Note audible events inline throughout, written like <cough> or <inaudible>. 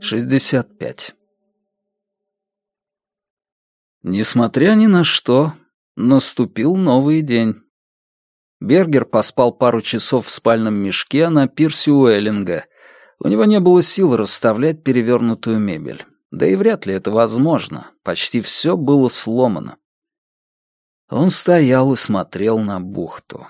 Шестьдесят пять. Несмотря ни на что, наступил новый день. Бергер поспал пару часов в спальном мешке на пирсе Уэллинга. У него не было сил расставлять перевернутую мебель. Да и вряд ли это возможно. Почти все было сломано. Он стоял и смотрел на бухту.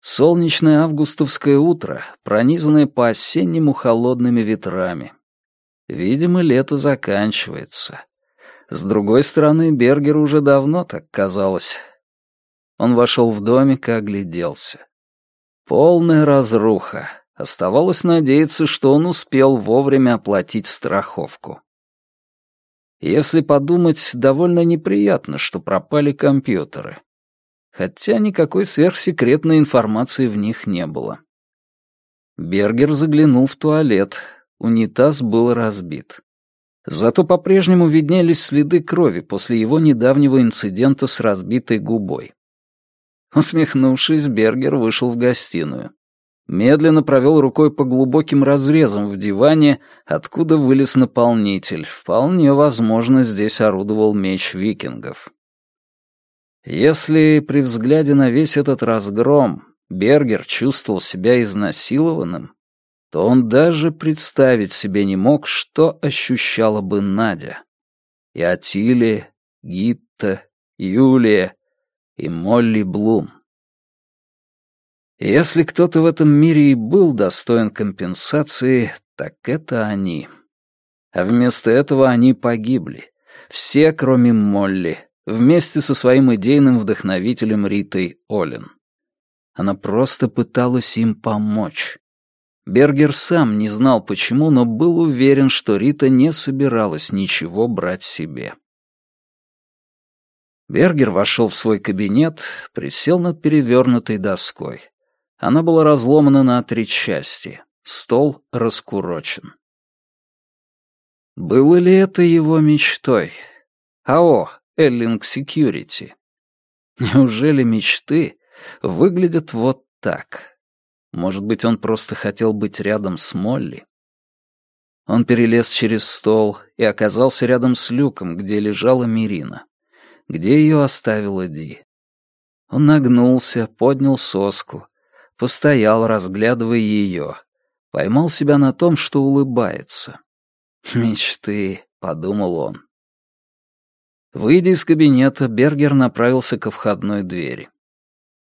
Солнечное августовское утро, пронизанное по-осеннему холодными ветрами. Видимо, лето заканчивается. С другой стороны, Бергеру уже давно так казалось. Он вошел в домик и огляделся. Полная разруха. Оставалось надеяться, что он успел вовремя оплатить страховку. Если подумать, довольно неприятно, что пропали компьютеры. Хотя никакой сверхсекретной информации в них не было. Бергер заглянул в туалет. Унитаз был разбит. Зато по-прежнему виднелись следы крови после его недавнего инцидента с разбитой губой. Усмехнувшись, Бергер вышел в гостиную. Медленно провел рукой по глубоким разрезам в диване, откуда вылез наполнитель. Вполне возможно, здесь орудовал меч викингов. Если при взгляде на весь этот разгром Бергер чувствовал себя изнасилованным, то он даже представить себе не мог, что ощущала бы Надя. И Атилия, Гитта, Юлия и Молли Блум. Если кто-то в этом мире и был достоин компенсации, так это они. А вместо этого они погибли. Все, кроме Молли, вместе со своим идейным вдохновителем Ритой Олин. Она просто пыталась им помочь. Бергер сам не знал почему, но был уверен, что Рита не собиралась ничего брать себе. Бергер вошел в свой кабинет, присел над перевернутой доской. Она была разломана на три части. Стол раскурочен. Было ли это его мечтой? АО, Эллинг Секьюрити. Неужели мечты выглядят вот так? Может быть, он просто хотел быть рядом с Молли? Он перелез через стол и оказался рядом с люком, где лежала Мирина. Где ее оставила Ди. Он нагнулся, поднял соску, постоял, разглядывая ее. Поймал себя на том, что улыбается. «Мечты», — подумал он. Выйдя из кабинета, Бергер направился ко входной двери.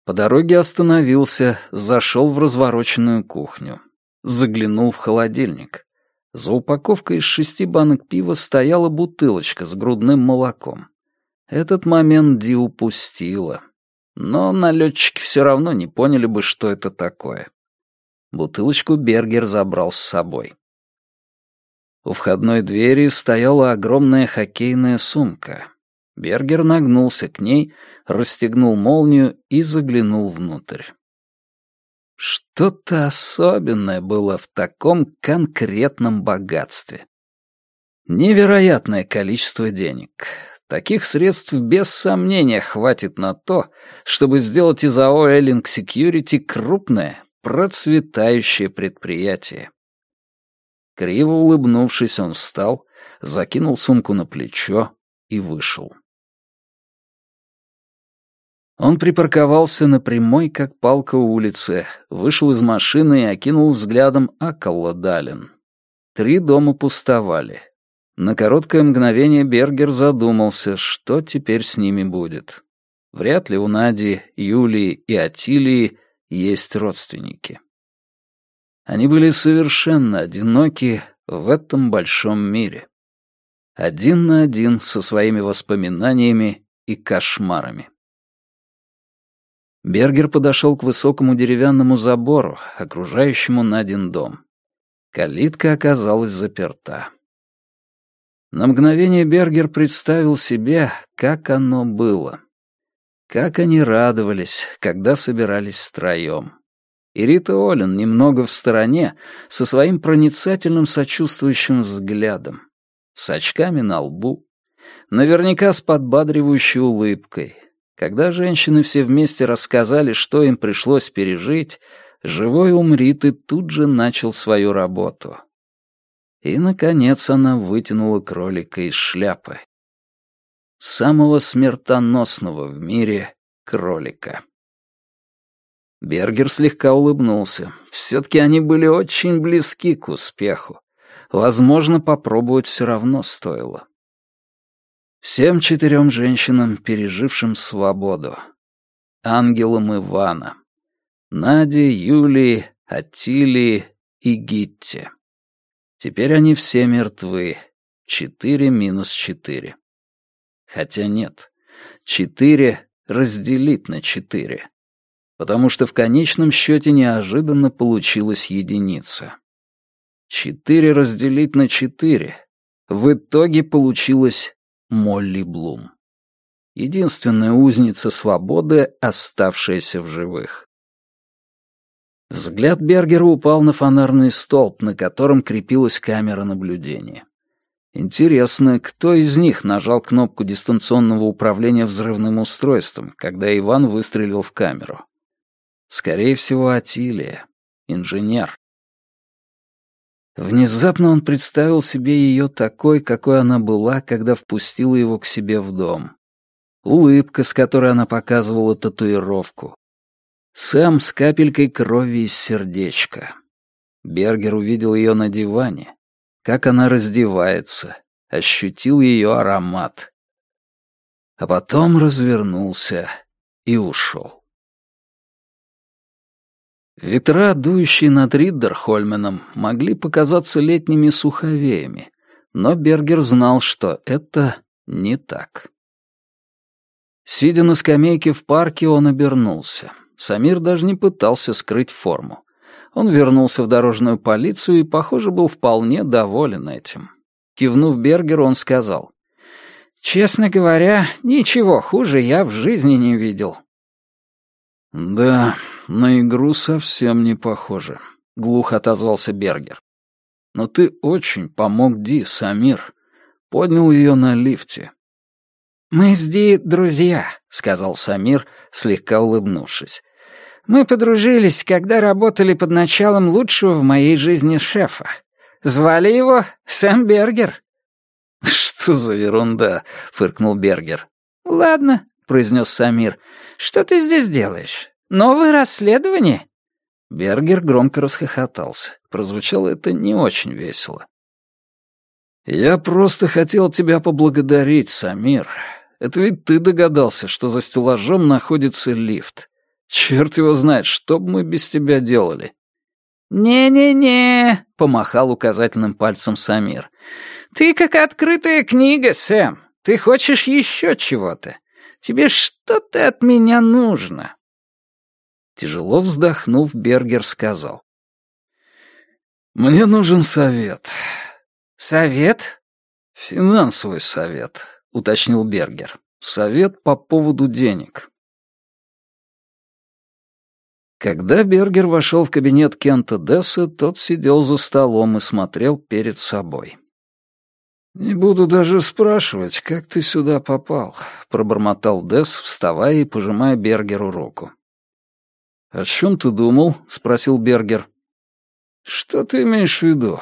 По дороге остановился, зашел в развороченную кухню. Заглянул в холодильник. За упаковкой из шести банок пива стояла бутылочка с грудным молоком. Этот момент Ди упустила. Но налетчики все равно не поняли бы, что это такое. Бутылочку Бергер забрал с собой. У входной двери стояла огромная хоккейная сумка. Бергер нагнулся к ней, расстегнул молнию и заглянул внутрь. Что-то особенное было в таком конкретном богатстве. Невероятное количество денег. Таких средств без сомнения хватит на то, чтобы сделать из АО Эллинг Security крупное, процветающее предприятие. Криво улыбнувшись, он встал, закинул сумку на плечо и вышел. Он припарковался на прямой, как палка улице, вышел из машины и окинул взглядом Акалла Далин. Три дома пустовали. На короткое мгновение Бергер задумался, что теперь с ними будет. Вряд ли у Нади, Юлии и Атилии есть родственники. Они были совершенно одиноки в этом большом мире. Один на один со своими воспоминаниями и кошмарами. Бергер подошел к высокому деревянному забору, окружающему Надин дом. Калитка оказалась заперта. На мгновение Бергер представил себе, как оно было. Как они радовались, когда собирались втроем. И Рита Олин немного в стороне, со своим проницательным сочувствующим взглядом, с очками на лбу, наверняка с подбадривающей улыбкой, Когда женщины все вместе рассказали, что им пришлось пережить, живой умрит и тут же начал свою работу. И, наконец, она вытянула кролика из шляпы. Самого смертоносного в мире кролика. Бергер слегка улыбнулся. Все-таки они были очень близки к успеху. Возможно, попробовать все равно стоило. Всем четырем женщинам, пережившим свободу. Ангелам Ивана. Наде, Юлии, Атилии и Гитте. Теперь они все мертвы. Четыре минус четыре. Хотя нет. Четыре разделить на четыре. Потому что в конечном счете неожиданно получилась единица. Четыре разделить на четыре. В итоге получилось Молли Блум. Единственная узница свободы, оставшаяся в живых. Взгляд Бергера упал на фонарный столб, на котором крепилась камера наблюдения. Интересно, кто из них нажал кнопку дистанционного управления взрывным устройством, когда Иван выстрелил в камеру? Скорее всего, Атилия, инженер. Внезапно он представил себе ее такой, какой она была, когда впустила его к себе в дом. Улыбка, с которой она показывала татуировку. Сэм с капелькой крови из сердечка. Бергер увидел ее на диване, как она раздевается, ощутил ее аромат. А потом развернулся и ушел. Ветра, дующие над Риддерхольменом, могли показаться летними суховеями, но Бергер знал, что это не так. Сидя на скамейке в парке, он обернулся. Самир даже не пытался скрыть форму. Он вернулся в дорожную полицию и, похоже, был вполне доволен этим. Кивнув Бергеру, он сказал, «Честно говоря, ничего хуже я в жизни не видел». «Да, на игру совсем не похоже», — глухо отозвался Бергер. «Но ты очень помог Ди, Самир. Поднял ее на лифте». «Мы с Ди друзья», — сказал Самир, слегка улыбнувшись. «Мы подружились, когда работали под началом лучшего в моей жизни шефа. Звали его Сэм Бергер». <laughs> «Что за ерунда?» — фыркнул Бергер. «Ладно», — произнес Самир. «Что ты здесь делаешь? Новое расследование?» Бергер громко расхохотался. Прозвучало это не очень весело. «Я просто хотел тебя поблагодарить, Самир. Это ведь ты догадался, что за стеллажом находится лифт. Черт его знает, что бы мы без тебя делали». «Не-не-не», — помахал указательным пальцем Самир. «Ты как открытая книга, Сэм. Ты хочешь еще чего-то. Тебе что-то от меня нужно». Тяжело вздохнув, Бергер сказал. «Мне нужен совет». «Совет?» «Финансовый совет», — уточнил Бергер. «Совет по поводу денег». Когда Бергер вошел в кабинет Кента Десса, тот сидел за столом и смотрел перед собой. «Не буду даже спрашивать, как ты сюда попал», — пробормотал Десс, вставая и пожимая Бергеру руку. «О чем ты думал?» — спросил Бергер. «Что ты имеешь в виду?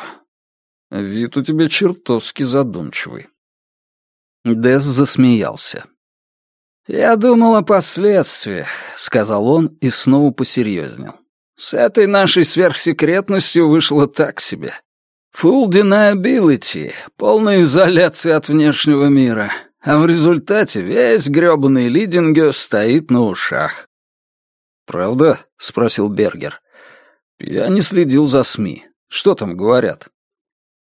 Вид у тебя чертовски задумчивый». Дес засмеялся. «Я думал о последствиях», — сказал он и снова посерьезнел. «С этой нашей сверхсекретностью вышло так себе. Full deniability, полная изоляция от внешнего мира, а в результате весь грёбаный Лидингё стоит на ушах. «Правда?» — спросил Бергер. «Я не следил за СМИ. Что там говорят?»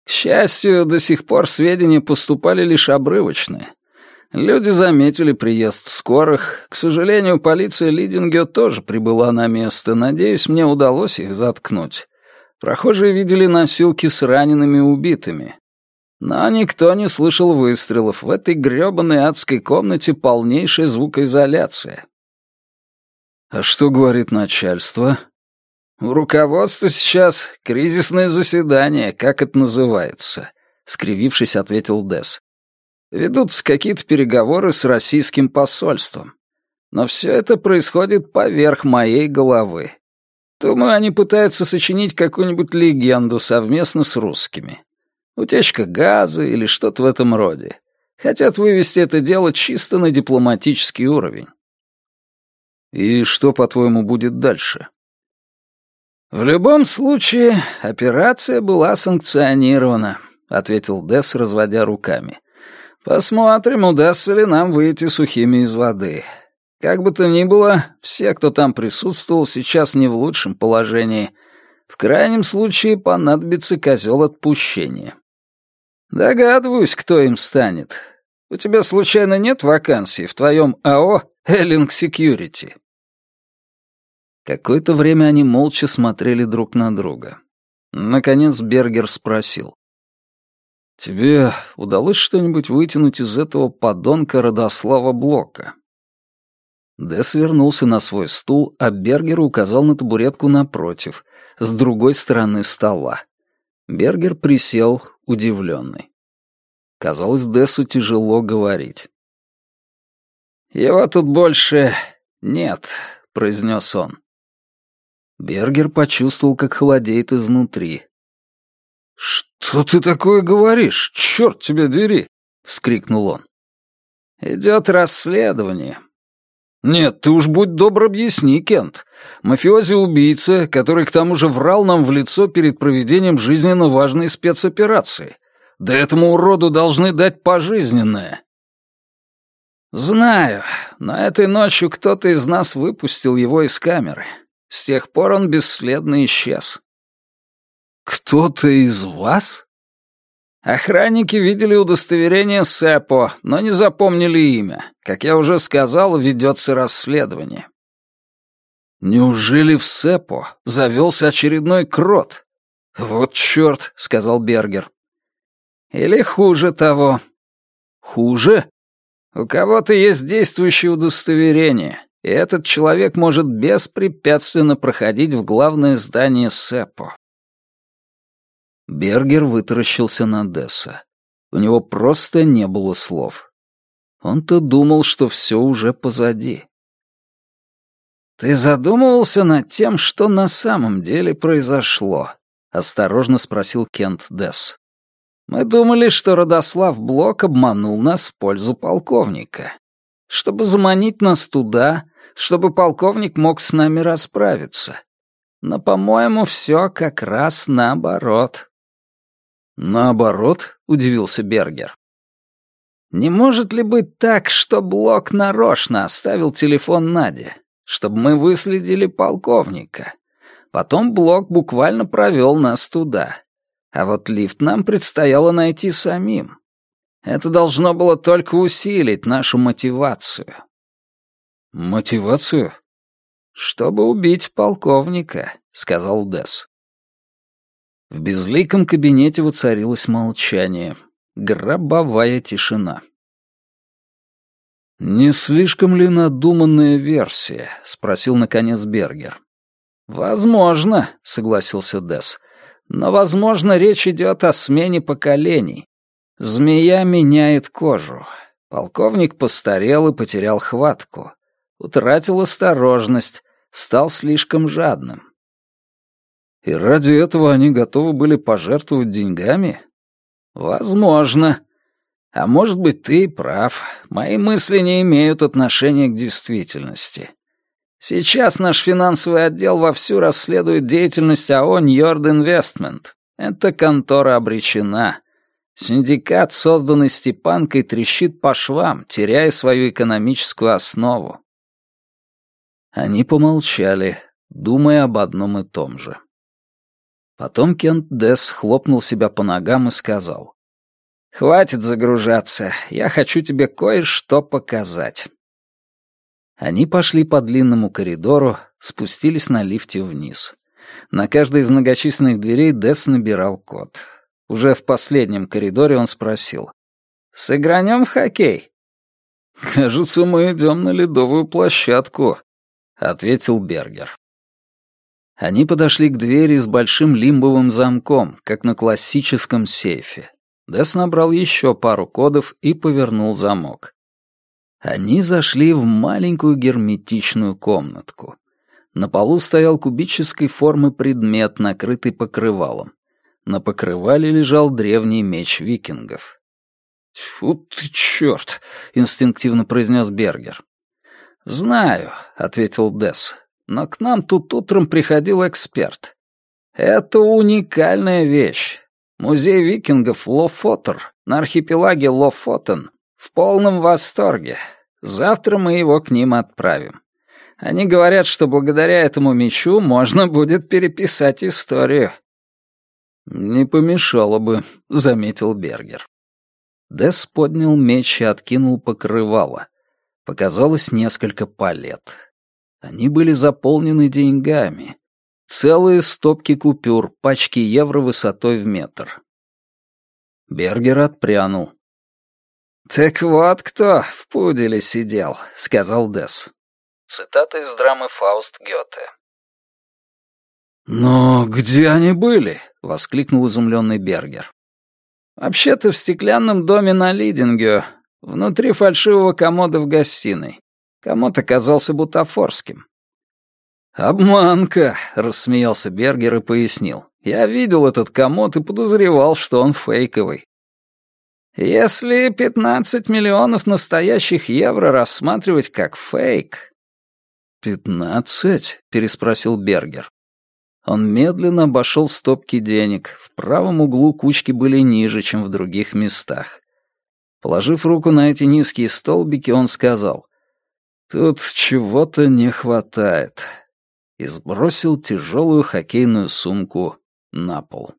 К счастью, до сих пор сведения поступали лишь обрывочные. Люди заметили приезд скорых. К сожалению, полиция Лидингё тоже прибыла на место. Надеюсь, мне удалось их заткнуть. Прохожие видели носилки с ранеными убитыми. Но никто не слышал выстрелов. В этой грёбаной адской комнате полнейшая звукоизоляция. А что говорит начальство? У руководства сейчас кризисное заседание, как это называется, скривившись, ответил Дес. Ведутся какие-то переговоры с российским посольством. Но все это происходит поверх моей головы. Думаю, они пытаются сочинить какую-нибудь легенду совместно с русскими. Утечка газа или что-то в этом роде. Хотят вывести это дело чисто на дипломатический уровень. И что, по-твоему, будет дальше? В любом случае, операция была санкционирована, ответил Десс, разводя руками. Посмотрим, удастся ли нам выйти сухими из воды. Как бы то ни было, все, кто там присутствовал, сейчас не в лучшем положении. В крайнем случае понадобится козел отпущения. Догадываюсь, кто им станет. У тебя случайно нет вакансий в твоем АО «Эллинг Секьюрити»?» Какое-то время они молча смотрели друг на друга. Наконец Бергер спросил. «Тебе удалось что-нибудь вытянуть из этого подонка Родослава Блока?» Дэс вернулся на свой стул, а Бергер указал на табуретку напротив, с другой стороны стола. Бергер присел, удивленный. Казалось, Дессу тяжело говорить. «Его тут больше нет», — произнес он. Бергер почувствовал, как холодеет изнутри. «Что ты такое говоришь? Черт тебя дери!» — вскрикнул он. «Идет расследование. «Нет, ты уж будь добр объясни, Кент. Мафиози-убийца, который к тому же врал нам в лицо перед проведением жизненно важной спецоперации. Да этому уроду должны дать пожизненное». «Знаю, но этой ночью кто-то из нас выпустил его из камеры. С тех пор он бесследно исчез». «Кто-то из вас?» Охранники видели удостоверение Сэпо, но не запомнили имя. Как я уже сказал, ведется расследование. «Неужели в Сэпо завелся очередной крот?» «Вот черт», — сказал Бергер. «Или хуже того». «Хуже?» «У кого-то есть действующее удостоверение, и этот человек может беспрепятственно проходить в главное здание Сэпо. Бергер вытаращился на Десса. У него просто не было слов. Он-то думал, что все уже позади. «Ты задумывался над тем, что на самом деле произошло?» — осторожно спросил Кент Десс. «Мы думали, что Родослав Блок обманул нас в пользу полковника. Чтобы заманить нас туда, чтобы полковник мог с нами расправиться. Но, по-моему, все как раз наоборот». «Наоборот?» — удивился Бергер. «Не может ли быть так, что Блок нарочно оставил телефон Наде, чтобы мы выследили полковника? Потом Блок буквально провел нас туда. А вот лифт нам предстояло найти самим. Это должно было только усилить нашу мотивацию». «Мотивацию?» «Чтобы убить полковника», — сказал Десс. В безликом кабинете воцарилось молчание. Гробовая тишина. «Не слишком ли надуманная версия?» — спросил, наконец, Бергер. «Возможно», — согласился Десс. «Но, возможно, речь идет о смене поколений. Змея меняет кожу. Полковник постарел и потерял хватку. Утратил осторожность, стал слишком жадным. И ради этого они готовы были пожертвовать деньгами? Возможно. А может быть, ты прав. Мои мысли не имеют отношения к действительности. Сейчас наш финансовый отдел вовсю расследует деятельность АО «Ньорд Инвестмент». Эта контора обречена. Синдикат, созданный Степанкой, трещит по швам, теряя свою экономическую основу. Они помолчали, думая об одном и том же. Потом Кент Десс хлопнул себя по ногам и сказал. «Хватит загружаться, я хочу тебе кое-что показать». Они пошли по длинному коридору, спустились на лифте вниз. На каждой из многочисленных дверей Десс набирал код. Уже в последнем коридоре он спросил. «Сыгранем в хоккей?» «Кажется, мы идем на ледовую площадку», — ответил Бергер. Они подошли к двери с большим лимбовым замком, как на классическом сейфе. Дэс набрал еще пару кодов и повернул замок. Они зашли в маленькую герметичную комнатку. На полу стоял кубической формы предмет, накрытый покрывалом. На покрывале лежал древний меч викингов. «Фу ты черт!» — инстинктивно произнес Бергер. «Знаю», — ответил Десс, — «но к нам тут утром приходил эксперт. Это уникальная вещь. Музей викингов Лофотер на архипелаге Лофотен в полном восторге. Завтра мы его к ним отправим. Они говорят, что благодаря этому мечу можно будет переписать историю». «Не помешало бы», — заметил Бергер. Дес поднял меч и откинул покрывало. Показалось несколько палет. Они были заполнены деньгами. Целые стопки купюр, пачки евро высотой в метр. Бергер отпрянул. «Так вот кто в пуделе сидел», — сказал Дес. Цитата из драмы «Фауст Гёте». «Но где они были?» — воскликнул изумленный Бергер. «Вообще-то в стеклянном доме на Лидинге, внутри фальшивого комода в гостиной. Комод оказался бутафорским». «Обманка», — рассмеялся Бергер и пояснил. «Я видел этот комод и подозревал, что он фейковый. Если 15 миллионов настоящих евро рассматривать как фейк, «Пятнадцать?» — переспросил Бергер. Он медленно обошел стопки денег. В правом углу кучки были ниже, чем в других местах. Положив руку на эти низкие столбики, он сказал, «Тут чего-то не хватает», и сбросил тяжелую хоккейную сумку на пол.